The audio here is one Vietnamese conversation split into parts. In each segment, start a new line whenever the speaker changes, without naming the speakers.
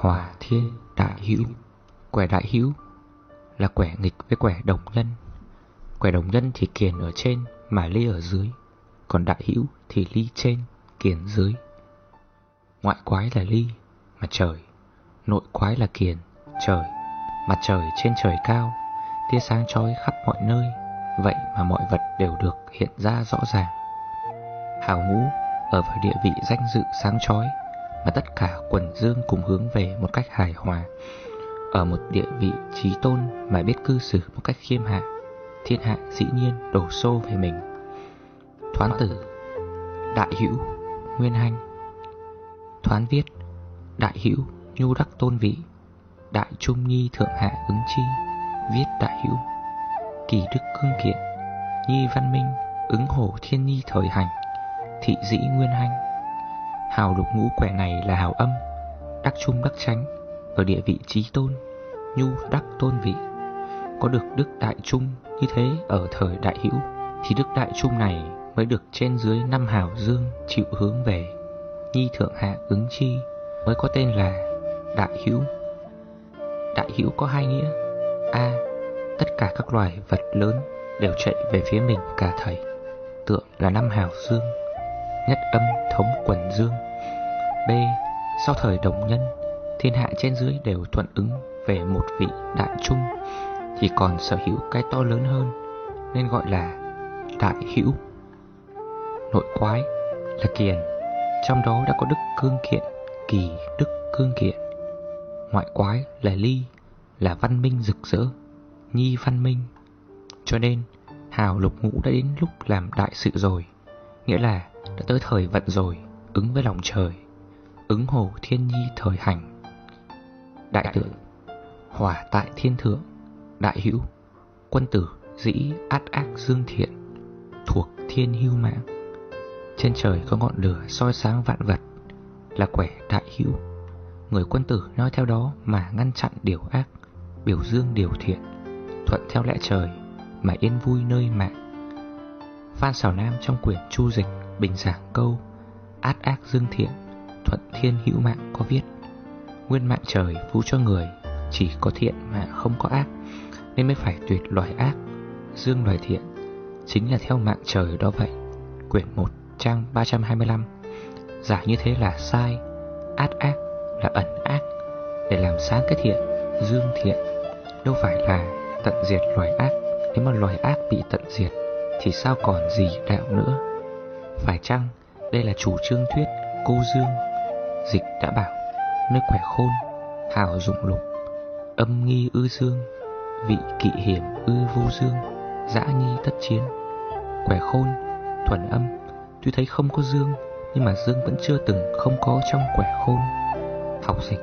Hòa thiên đại hữu. Quẻ đại hữu là quẻ nghịch với quẻ đồng nhân. Quẻ đồng nhân thì kiền ở trên mà ly ở dưới Còn đại hữu thì ly trên, kiền dưới. Ngoại quái là ly, mặt trời Nội quái là kiền, trời Mặt trời trên trời cao. Tia sáng trói khắp mọi nơi Vậy mà mọi vật đều được hiện ra rõ ràng. Hào ngũ ở vào địa vị danh dự sáng chói mà tất cả quần dương cùng hướng về một cách hài hòa. Ở một địa vị trí tôn mà biết cư xử một cách khiêm hạ, Thiên hạ dĩ nhiên đổ xô về mình. Thoán tử, Đại hữu, Nguyên hanh. Thoán viết, Đại hữu, Nhu đắc tôn vị Đại trung nhi thượng hạ ứng chi, Viết đại hữu. Kỳ đức cương kiện, Nhi văn minh, Ứng hổ thiên nhi thời hành. Thị dĩ nguyên hanh. Hào lục ngũ quẻ này là hào âm, Đắc trung đắc tránh Ở địa vị trí tôn, Nhu đắc tôn vị. Có được đức đại trung như thế ở thời đại hữu, Thì đức đại trung này mới được trên dưới năm hào dương chịu hướng về. Nhi thượng hạ ứng chi mới có tên là đại hữu. Đại hữu có hai nghĩa. A. Tất cả các loài vật lớn đều chạy về phía mình cả thầy. Tượng là năm hào dương. Nhất âm thống quần dương. B. Sau thời đồng nhân, Thiên hạ trên dưới đều thuận ứng về một vị đại trung. Chỉ còn sở hữu cái to lớn hơn, Nên gọi là đại hữu. Nội quái là kiền, Trong đó đã có đức cương kiện, Kỳ đức cương kiện. Ngoại quái là ly, Là văn minh rực rỡ, Nhi văn minh. Cho nên, Hào lục ngũ đã đến lúc làm đại sự rồi, Nghĩa là đã tới thời vận rồi, Ứng với lòng trời, Ứng hồ thiên nhi thời hành. Đại tượng Hỏa tại thiên thượng, Đại hữu, Quân tử dĩ át ác dương thiện, Thuộc thiên hưu mạng. Trên trời có ngọn lửa soi sáng vạn vật, Là quẻ đại hữu. Người quân tử nói theo đó mà ngăn chặn điều ác, Biểu dương điều thiện, Thuận theo lẽ trời Mà yên vui nơi mạng. Phan xảo Nam trong quyển Chu Dịch Bình giảng câu, Át ác dương thiện, Thuận thiên hữu mạng có viết. Nguyên mạng trời phú cho người, Chỉ có thiện mà không có ác, Nên mới phải tuyệt loài ác, Dương loài thiện, Chính là theo mạng trời đó vậy. Quyển 1 trang 325 Giả như thế là sai, Át ác là ẩn ác, Để làm sáng cái thiện, Dương thiện. Đâu phải là tận diệt loài ác, Nếu mà loài ác bị tận diệt, Thì sao còn gì đạo nữa? Phải chăng đây là chủ trương thuyết cô dương? Dịch đã bảo Nơi quẻ khôn Hào dụng lục, Âm nghi ư dương, Vị kỵ hiểm ư vô dương, Dã nhi tất chiến. Quẻ khôn, Thuần âm, Tuy thấy không có dương, Nhưng mà dương vẫn chưa từng không có trong quẻ khôn. Học dịch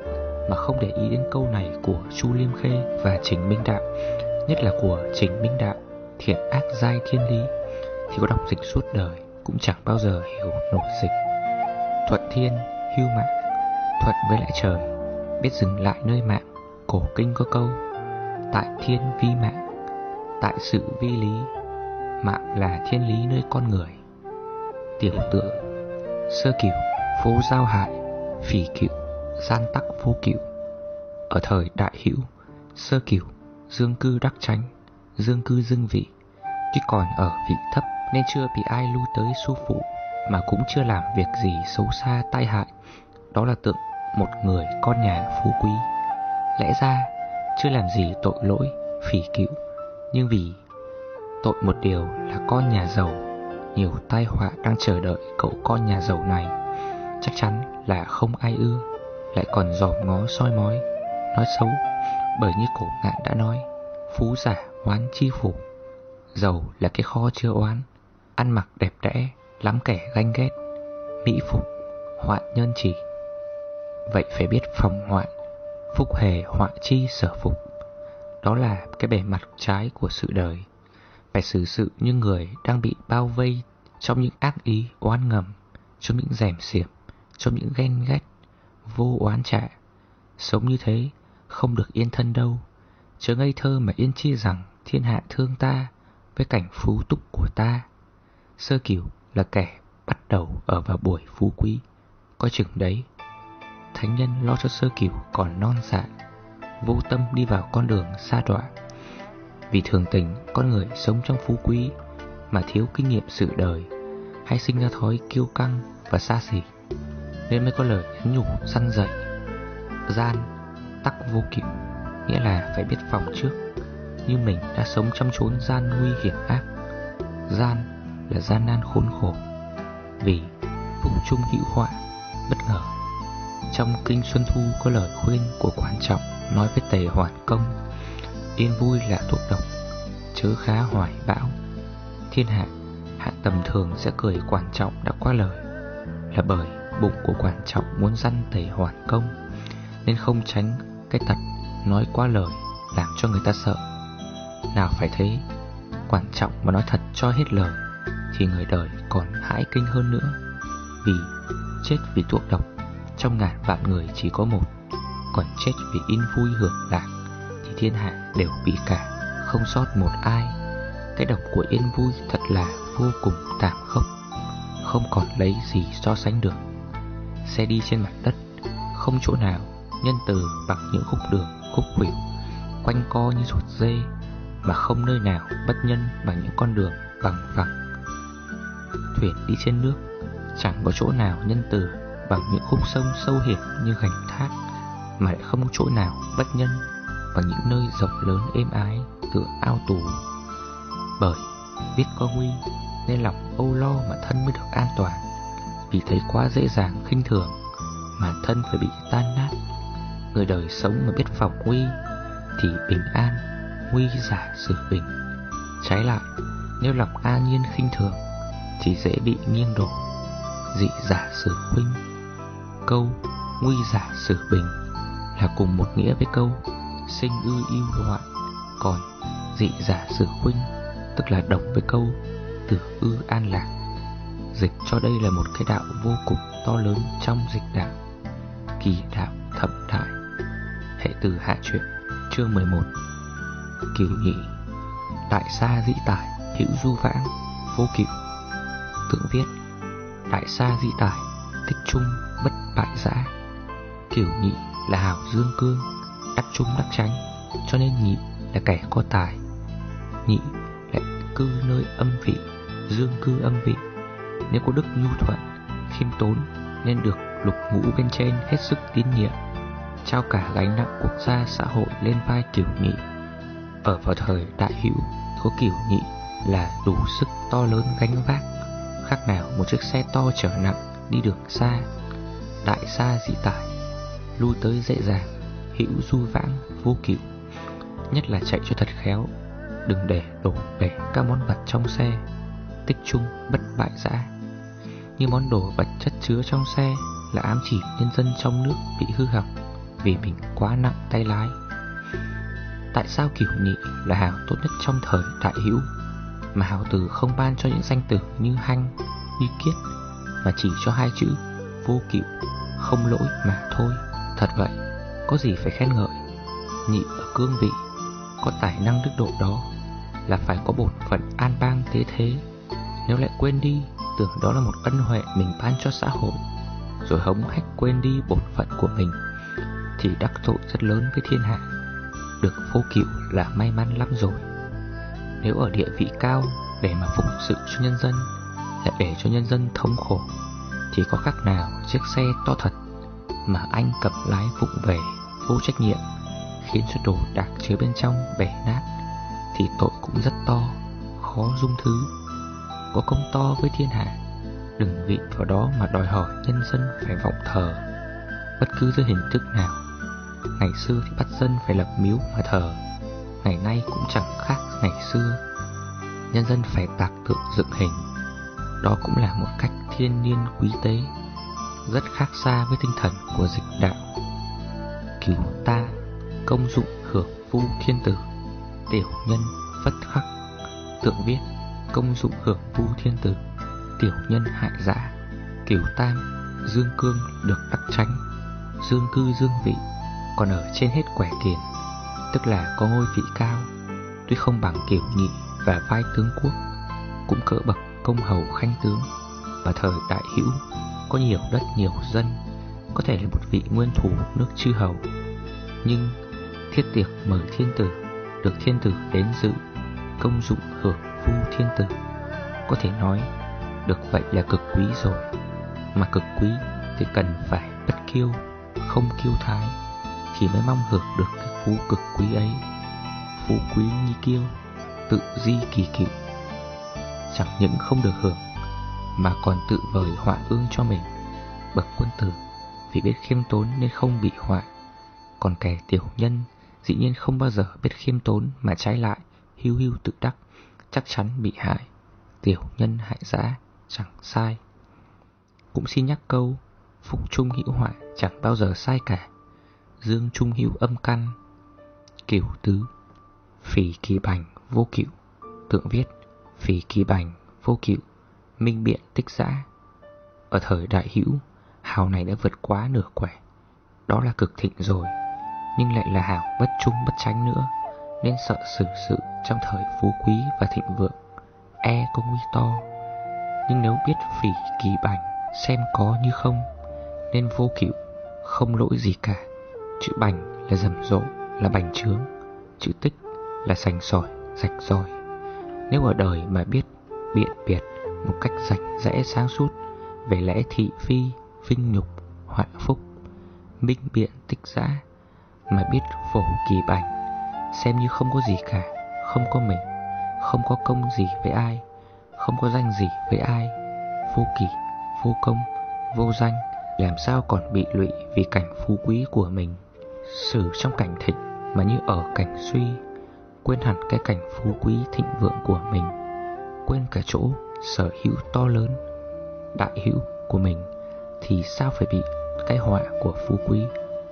mà không để ý đến câu này của Chu Liêm Khê và Trình Minh Đạo, Nhất là của Trình Minh Đạo, Thiện ác giai thiên lý, Thì có đọc dịch suốt đời cũng chẳng bao giờ hiểu nổi dịch. Thuận thiên, hưu mạng Thuận với lại trời Biết dừng lại nơi mạng Cổ kinh có câu Tại thiên vi mạng Tại sự vi lý Mạng là thiên lý nơi con người. Tiểu tượng Sơ kiểu, phố giao hại Phỉ cửu, gian tắc vô cửu. Ở thời đại hữu Sơ kiểu, dương cư đắc tránh Dương cư dương vị Chứ còn ở vị thấp nên chưa bị ai lưu tới su phụ Mà cũng chưa làm việc gì xấu xa tai hại. Đó là tượng một người con nhà phú quý. Lẽ ra chưa làm gì tội lỗi, phỉ cữu. Nhưng vì tội một điều là con nhà giàu Nhiều tai họa đang chờ đợi cậu con nhà giàu này. Chắc chắn là không ai ưa Lại còn dòm ngó soi mói Nói xấu Bởi như cổ ngạn đã nói Phú giả oán chi phủ. Giàu là cái kho chưa oán. Ăn mặc đẹp đẽ, Lắm kẻ ganh ghét, Mỹ phục Hoạn nhân chỉ. Vậy phải biết phòng hoạn Phúc hề họa chi sở phục. Đó là cái bề mặt trái của sự đời. Phải xử sự như người đang bị bao vây Trong những ác ý oán ngầm, Trong những rèm xiệp Trong những ghen ghét, Vô oán trả Sống như thế, không được yên thân đâu. Chớ ngây thơ mà yên chi rằng Thiên hạ thương ta Với cảnh phú túc của ta. Sơ cửu là kẻ bắt đầu ở vào buổi phú quý. Có chừng đấy, Thánh nhân lo cho sơ cửu còn non dạ Vô tâm đi vào con đường xa đọa. Vì thường tình, con người sống trong phú quý Mà thiếu kinh nghiệm sự đời, Hay sinh ra thói kiêu căng và xa xỉ, Nên mới có lời nhắn nhủ, săn dậy Gian tắc vô cửu Nghĩa là phải biết phòng trước. Như mình đã sống trong chốn gian nguy hiểm ác, Gian là gian nan khốn khổ Vì phúc trung hữu họa bất ngờ. Trong Kinh Xuân Thu có lời khuyên của quan trọng Nói với tề hoàn công, Yên vui là thuốc độc, Chớ khá hoài bão. Thiên hạ Hạ tầm thường sẽ cười quan trọng đã qua lời, Là bởi bụng của quan trọng muốn dăn tề hoàn công, Nên không tránh cái tật nói quá lời Làm cho người ta sợ. Nào phải thế, Quan trọng mà nói thật cho hết lời thì người đời còn hãi kinh hơn nữa. Vì chết vì thuốc độc, Trong ngàn vạn người chỉ có một. Còn chết vì in vui hưởng lạc, Thì thiên hạ đều bị cả, Không sót một ai. Cái độc của yên vui thật là vô cùng tạm khốc, Không còn lấy gì so sánh được. Xe đi trên mặt đất, Không chỗ nào, nhân từ bằng những khúc đường, khúc khuỷu, Quanh co như ruột dê, Mà không nơi nào bất nhân bằng những con đường bằng phẳng. Thuyền đi trên nước, Chẳng có chỗ nào nhân từ bằng những khúc sông sâu hiểm như gành thác, Mà lại không có chỗ nào bất nhân bằng những nơi rộng lớn êm ái tựa ao tù. Bởi biết có nguy, nên lòng âu lo mà thân mới được an toàn. Vì thấy quá dễ dàng khinh thường, mà thân phải bị tan nát. Người đời sống mà biết phòng nguy, Thì bình an, Nguy giả sự bình. Trái lại, Nếu lòng an nhiên khinh thường thì dễ bị nghiêng đổ. Dị giả sử khuynh, Câu Nguy giả sử bình Là cùng một nghĩa với câu Sinh ư yêu hoạn Còn dị giả sử khuynh, Tức là đồng với câu Tử ư an lạc. Dịch cho đây là một cái đạo vô cùng to lớn trong dịch đạo, Kỳ đạo thập đại Hệ từ hạ truyện, Chương 11 Kiều nhị Đại xa dĩ tải Hữu du vãng, Vô kiệu Tượng viết Đại sa di tải thích trung bất bại giã kiểu nhị là hảo dương cương Đắc trung đắc tránh Cho nên nhị là kẻ có tài Nhị lại cư nơi âm vị Dương cư âm vị Nếu có đức nhu thuận Khiêm tốn Nên được lục ngũ bên trên hết sức tín nhiệm trao cả gánh nặng quốc gia xã hội lên vai kiểu Nhị. Ở vào thời đại hữu, có kiểu Nhị là đủ sức to lớn gánh vác, khác nào một chiếc xe to chở nặng đi đường xa. Đại xa dị tải, lui tới dễ dàng, hữu du vãng vô cửu. Nhất là chạy cho thật khéo, đừng để đổ bể các món vật trong xe, tích trung bất bại dã. Như món đồ vật chất chứa trong xe là ám chỉ nhân dân trong nước bị hư hỏng vì mình quá nặng tay lái. Tại sao kiểu nhị là hàng tốt nhất trong thời đại hữu mà hào tử không ban cho những danh tử như hanh, như kiết mà chỉ cho hai chữ vô cựu, không lỗi mà thôi. Thật vậy, có gì phải khen ngợi. Nhị ở cương vị, có tài năng đức độ đó là phải có bổn phận an bang thế thế. Nếu lại quên đi, tưởng đó là một ân huệ mình ban cho xã hội, rồi hống hách quên đi bổn phận của mình thì đắc tội rất lớn với thiên hạ. Được vô cựu là may mắn lắm rồi. Nếu ở địa vị cao để mà phục sự cho nhân dân, lại để cho nhân dân thống khổ, thì có khác nào chiếc xe to thật mà anh cầm lái vụng về vô trách nhiệm, khiến cho đồ đạc chứa bên trong bể nát, thì tội cũng rất to, khó dung thứ. Có công to với thiên hạ, đừng vị vào đó mà đòi hỏi nhân dân phải vọng thờ bất cứ dưới hình thức nào Ngày xưa thì bắt dân phải lập miếu mà thờ Ngày nay cũng chẳng khác ngày xưa. Nhân dân phải tạc tượng dựng hình. Đó cũng là một cách thiên niên quý tế, Rất khác xa với tinh thần của dịch đạo. Cứu ta, Công dụng hưởng phu thiên tử. Tiểu nhân, phất khắc. Tượng viết, Công dụng hưởng phu thiên tử. Tiểu nhân hại giả Kiểu tam, Dương cương được đắc tránh Dương cư dương vị, còn ở trên hết quẻ tiền tức là có ngôi vị cao, tuy không bằng kiểu nhị và vai tướng quốc, cũng cỡ bậc công hầu khanh tướng, và thời đại hữu có nhiều đất nhiều dân, có thể là một vị nguyên thủ nước chư hầu. Nhưng thiết tiệc mời thiên tử, được thiên tử đến dự, công dụng hưởng vu thiên tử. Có thể nói, được vậy là cực quý rồi. Mà cực quý thì cần phải bất kiêu, không kiêu thái, thì mới mong hưởng được phú cực quý ấy. Phú quý như kiêu, tự di kỳ cựu. Chẳng những không được hưởng, mà còn tự vời họa ương cho mình. Bậc quân tử vì biết khiêm tốn nên không bị họa Còn kẻ tiểu nhân dĩ nhiên không bao giờ biết khiêm tốn mà trái lại hưu hưu tự đắc Chắc chắn bị hại Tiểu nhân hại giã chẳng sai Cũng xin nhắc câu Phúc trung hữu họa chẳng bao giờ sai cả Dương trung hữu âm căn Kiểu tứ Phỉ kỳ bành vô cựu, Tượng viết Phỉ kỳ bành vô cựu, Minh biện tích giã. Ở thời đại hữu, Hào này đã vượt quá nửa quẻ, Đó là cực thịnh rồi, Nhưng lại là hào bất trung bất tránh nữa, Nên sợ xử sự trong thời phú quý và thịnh vượng E có nguy to. Nhưng nếu biết phỉ kỳ bành Xem có như không, Nên vô cựu Không lỗi gì cả, Chữ bành là rầm rộ. Là bành trướng Chữ tích là sành sỏi Rạch ròi Nếu ở đời mà biết biện biệt Một cách rạch rẽ sáng suốt Về lẽ thị phi vinh nhục, họa phúc, minh biện tích giã, mà biết phổ kỳ bành, xem như không có gì cả, không có mình, không có công gì với ai, không có danh gì với ai, vô kỳ, vô công, vô danh, làm sao còn bị lụy vì cảnh phú quý của mình. Xử trong cảnh thịnh mà như ở cảnh suy, quên hẳn cái cảnh phú quý thịnh vượng của mình, quên cả chỗ sở hữu to lớn, đại hữu của mình thì sao phải bị cái họa của phú quý,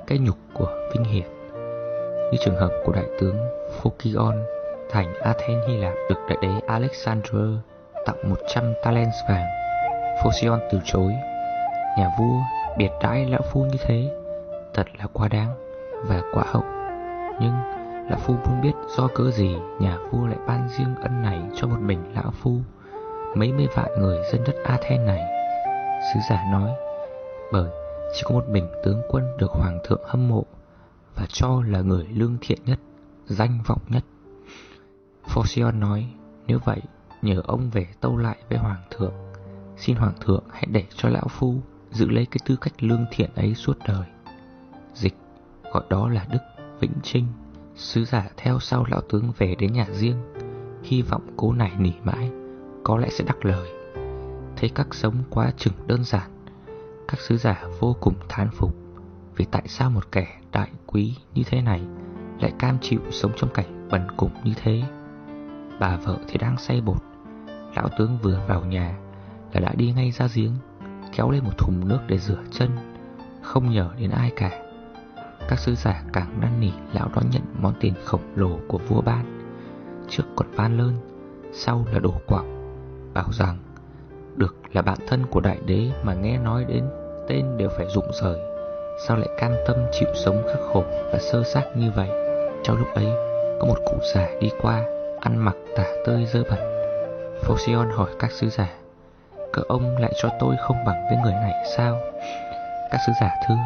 cái nhục của vinh hiển. Như trường hợp của đại tướng Phokion thành Athens Hy Lạp được đại đế Alexander tặng 100 talents vàng. Phocion từ chối. Nhà vua biệt đãi lão phu như thế, thật là quá đáng và quá hậu. Nhưng lão phu không biết do cớ gì nhà vua lại ban riêng ân này cho một mình lão phu, mấy mươi vạn người dân đất Athens này. Sứ giả nói bởi chỉ có một mình tướng quân được hoàng thượng hâm mộ và cho là người lương thiện nhất, danh vọng nhất. Phocion nói, nếu vậy, nhờ ông về tâu lại với hoàng thượng, xin hoàng thượng hãy để cho lão phu giữ lấy cái tư cách lương thiện ấy suốt đời. Dịch gọi đó là Đức Vĩnh Trinh, sứ giả theo sau lão tướng về đến nhà riêng, hy vọng cố nải nỉ mãi, có lẽ sẽ đắc lời. Thấy các sống quá chừng đơn giản, các sứ giả vô cùng thán phục Vì tại sao một kẻ đại quý như thế này Lại cam chịu sống trong cảnh bần cùng như thế Bà vợ thì đang say bột Lão tướng vừa vào nhà Là đã đi ngay ra giếng Kéo lên một thùng nước để rửa chân Không nhờ đến ai cả các sứ giả càng năn nỉ Lão đón nhận món tiền khổng lồ của vua ban. Trước còn van lơn, Sau là đổ quặng Bảo rằng, được là bạn thân của đại đế mà nghe nói đến tên đều phải rụng rời, Sao lại cam tâm chịu sống khắc khổ và sơ xác như vậy? Trong lúc ấy, có một cụ già đi qua, Ăn mặc tả tơi dơ bẩn. Phocion hỏi các sứ giả Các ông lại cho tôi không bằng với người này sao? Các sứ giả thưa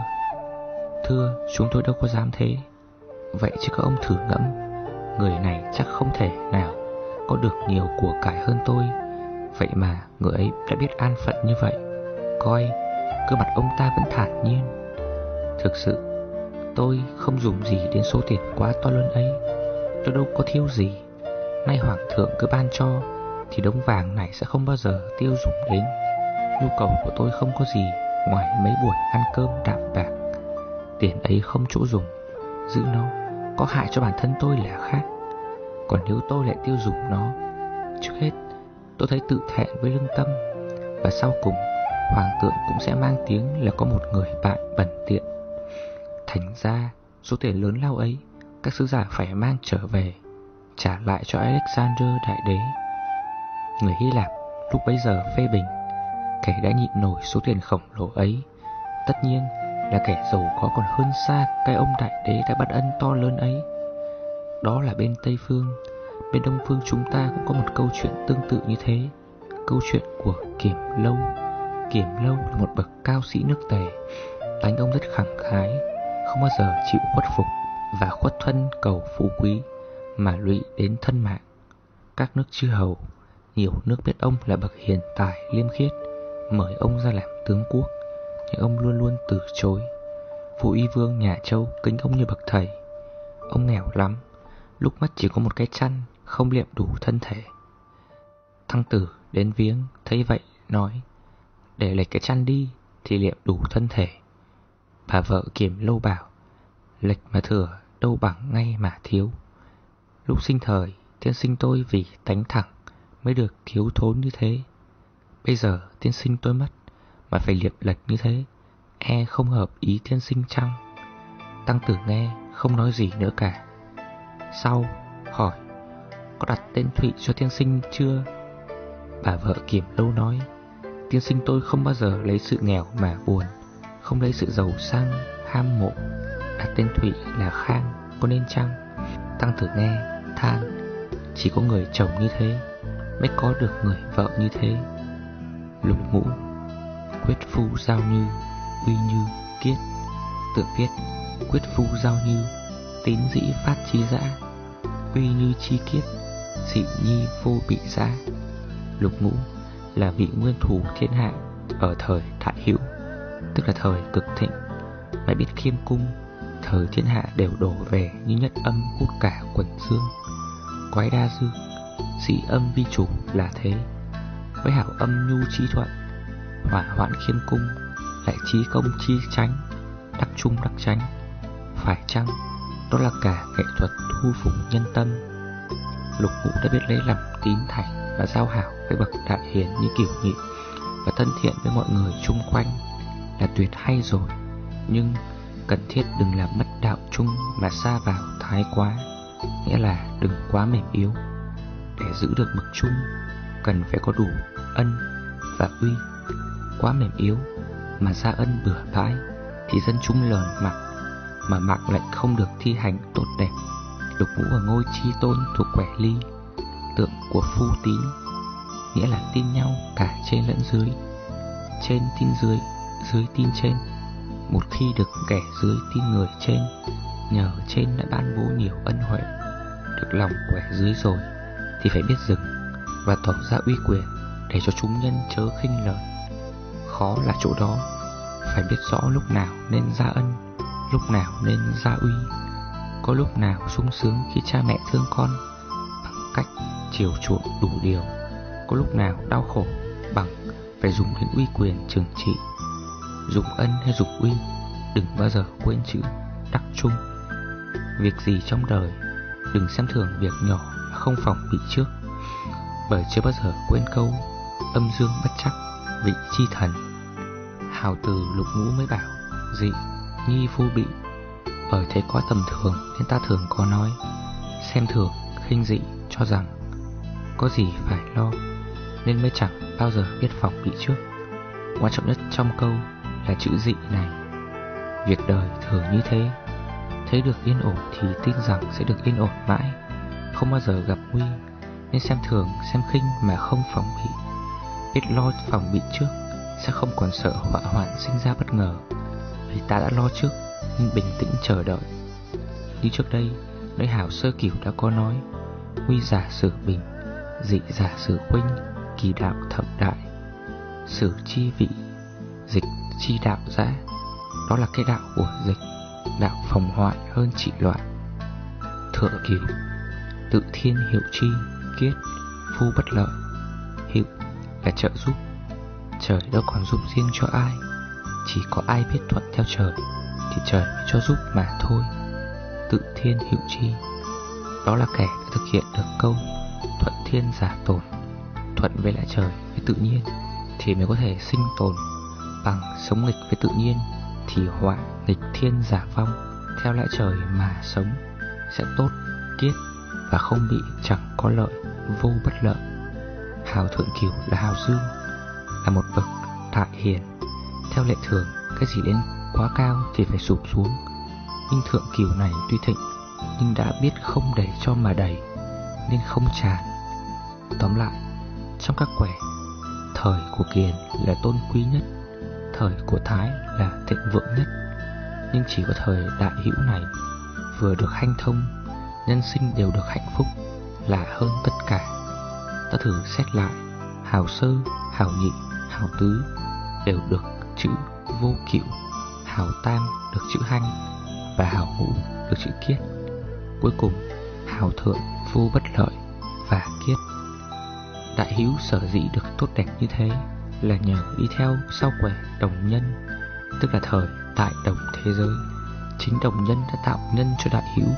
Thưa, chúng tôi đâu có dám thế. Vậy chứ các ông thử ngẫm, Người này chắc không thể nào Có được nhiều của cải hơn tôi. Vậy mà người ấy đã biết an phận như vậy. Coi, cơ mặt ông ta vẫn thản nhiên. Thực sự, Tôi không dùng gì đến số tiền quá to lớn ấy. Tôi đâu có thiếu gì. Nay hoàng thượng cứ ban cho, Thì đống vàng này sẽ không bao giờ tiêu dùng đến. Nhu cầu của tôi không có gì Ngoài mấy buổi ăn cơm đạm bạc. Tiền ấy không chỗ dùng. Giữ nó, Có hại cho bản thân tôi là khác. Còn nếu tôi lại tiêu dùng nó, Trước hết, tôi thấy tự thẹn với lương tâm. Và sau cùng, Hoàng tượng cũng sẽ mang tiếng là có một người bạn bẩn tiện. Thành ra, số tiền lớn lao ấy, Các sứ giả phải mang trở về, Trả lại cho Alexander đại đế. Người Hy Lạp lúc bấy giờ phê bình, Kẻ đã nhịn nổi số tiền khổng lồ ấy, Tất nhiên là kẻ giàu có còn hơn xa Cái ông đại đế đã bắt ân to lớn ấy. Đó là bên Tây Phương. Bên Đông Phương chúng ta cũng có một câu chuyện tương tự như thế. Câu chuyện của Kiểm Lâu. Kiểm Lâu là một bậc cao sĩ nước tề. Tánh ông rất khẳng khái, Không bao giờ chịu khuất phục Và khuất thân cầu phú quý, Mà lụy đến thân mạng. Các nước chư hầu, Nhiều nước biết ông là bậc hiền tài, liêm khiết, Mời ông ra làm tướng quốc. Nhưng ông luôn luôn từ chối. Phụ y vương nhà châu kính ông như bậc thầy. Ông nghèo lắm, Lúc mất chỉ có một cái chăn, Không liệm đủ thân thể. Thăng tử đến viếng, Thấy vậy, nói, Để lệch cái chăn đi, Thì liệm đủ thân thể. Bà vợ kiểm lâu bảo, Lệch mà thừa đâu bằng ngay mà thiếu. Lúc sinh thời, Tiên sinh tôi vì tánh thẳng Mới được thiếu thốn như thế. Bây giờ tiên sinh tôi mất mà phải liệp lệch như thế. E không hợp ý tiên sinh chăng? Tăng tử nghe, không nói gì nữa cả. Sau, hỏi, Có đặt tên Thụy cho tiên sinh chưa? Bà vợ kiểm lâu nói, Tiên sinh tôi không bao giờ lấy sự nghèo mà buồn, Không lấy sự giàu sang, ham mộ. Đặt tên Thụy là Khang, Có nên chăng? Tăng tử nghe, than, Chỉ có người chồng như thế, Mới có được người vợ như thế. Lục ngũ Quyết phu giao như Uy như kiết. Tự viết, Quyết phu giao như Tín dĩ phát chi dã. Uy như chi kiết, Dị nhi vô bị giá Lục ngũ là vị nguyên thủ thiên hạ Ở thời thại hữu, Tức là thời cực thịnh. Mãi biết khiêm cung, Thời thiên hạ đều đổ về như nhất âm hút cả quần dương. Quái đa dư, dị âm vi chủ là thế. Với hảo âm nhu trí thuận Hỏa hoạn khiêm cung Lại trí công chi tránh Đắc trung đắc tránh Phải chăng đó là cả nghệ thuật thu phục nhân tâm? Lục ngũ đã biết lấy lòng tín thành Và giao hảo với bậc đại hiền như kiểu nhị Và thân thiện với mọi người chung quanh Là tuyệt hay rồi. Nhưng cần thiết đừng làm mất đạo chung Mà xa vào thái quá, Nghĩa là đừng quá mềm yếu. Để giữ được mực chung, Cần phải có đủ ân và uy Quá mềm yếu Mà ra ân bừa bãi Thì dân chúng lờn mặt Mà mạng lại không được thi hành tốt đẹp. Lục ngũ và ngôi chi tôn thuộc quẻ ly Tượng của phu tín Nghĩa là tin nhau cả trên lẫn dưới Trên tin dưới, dưới tin trên. Một khi được kẻ dưới tin người trên Nhờ trên đã ban bố nhiều ân huệ Được lòng quẻ dưới rồi Thì phải biết dừng Và tỏ ra uy quyền Để cho chúng nhân chớ khinh lời Khó là chỗ đó. Phải biết rõ lúc nào nên ra ân, Lúc nào nên ra uy. Có lúc nào sung sướng khi cha mẹ thương con Bằng cách chiều chuộng đủ điều. Có lúc nào đau khổ Bằng phải dùng đến uy quyền trừng trị. Dùng ân hay dùng uy, Đừng bao giờ quên chữ đắc trung. Việc gì trong đời, Đừng xem thường việc nhỏ Không phòng bị trước. Bởi chưa bao giờ quên câu, Âm dương bất chắc, Vị chi thần. Hào từ lục ngũ mới bảo Dị nhi vô bị Bởi thế quá tầm thường Nên ta thường có nói Xem thường khinh dị cho rằng Có gì phải lo Nên mới chẳng bao giờ biết phòng bị trước. Quan trọng nhất trong câu Là chữ dị này Việc đời thường như thế Thấy được yên ổn thì tin rằng sẽ được yên ổn mãi Không bao giờ gặp nguy Nên xem thường, xem khinh mà không phòng bị Biết lo phòng bị trước. Sẽ không còn sợ họa hoạn sinh ra bất ngờ, Vì ta đã lo trước, Nhưng bình tĩnh chờ đợi. Như trước đây Nơi hảo sơ cửu đã có nói Nguy giả sử bình, Dị giả sử huynh, Kỳ đạo thập đại. Sử chi vị, Dịch chi đạo giã, Đó là cái đạo của dịch, đạo phòng hoại hơn trị loạn. Thượng cửu, Tự thiên hiệu chi, Kiết, Phu bất lợi, Hiệu là trợ giúp. Trời đâu còn giúp riêng cho ai. Chỉ có ai biết thuận theo trời Thì trời mới cho giúp mà thôi. Tự thiên hiệu chi Đó là kẻ đã thực hiện được câu Thuận thiên giả tồn. Thuận với lại trời với tự nhiên Thì mới có thể sinh tồn Bằng sống nghịch với tự nhiên Thì họa nghịch thiên giả vong Theo lại trời mà sống Sẽ tốt, kiết Và không bị chẳng có lợi Vô bất lợi. Hào thượng cửu là hào dương. Là một bậc đại hiền. Theo lệ thường Cái gì đến quá cao thì phải sụp xuống. Nhưng thượng cửu này tuy thịnh Nhưng đã biết không đẩy cho mà đẩy, Nên không tràn Tóm lại Trong các quẻ Thời của Kiền là tôn quý nhất thời của Thái là thịnh vượng nhất. Nhưng chỉ có thời đại hữu này Vừa được hanh thông Nhân sinh đều được hạnh phúc Là hơn tất cả. Ta thử xét lại Hào sơ, hào nhị, hào tứ Đều được chữ vô cựu Hào tam được chữ hanh, Và hào ngũ được chữ kiết. Cuối cùng, hào thượng vô bất lợi và kiết. Đại hữu sở dĩ được tốt đẹp như thế Là nhờ đi theo sau quẻ đồng nhân, Tức là thời tại đồng thế giới. Chính đồng nhân đã tạo nhân cho đại hữu.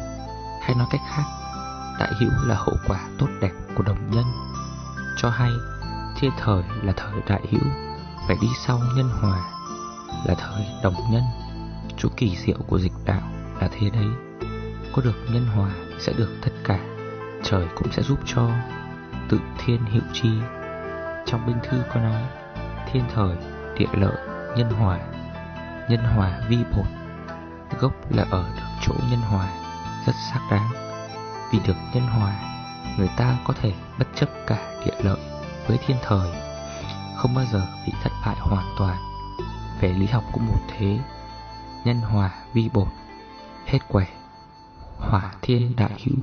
Hay nói cách khác, Đại hữu là hậu quả tốt đẹp của đồng nhân. Cho hay Thiên thời là thời đại hữu Phải đi sau nhân hòa Là thời đồng nhân. Chỗ kỳ diệu của dịch đạo là thế đấy. Có được nhân hòa sẽ được tất cả Trời cũng sẽ giúp cho. Tự thiên hiệu chi. Trong binh thư có nói Thiên thời, địa lợi, nhân hòa. Nhân hòa vi bột Gốc là ở được chỗ nhân hòa Rất xác đáng. Vì được nhân hòa Người ta có thể bất chấp cả địa lợi. Với thiên thời, Không bao giờ bị thất bại hoàn toàn. Về lý học cũng một thế, Nhân hòa vi bột Hết quẻ, Hỏa thiên đại hữu.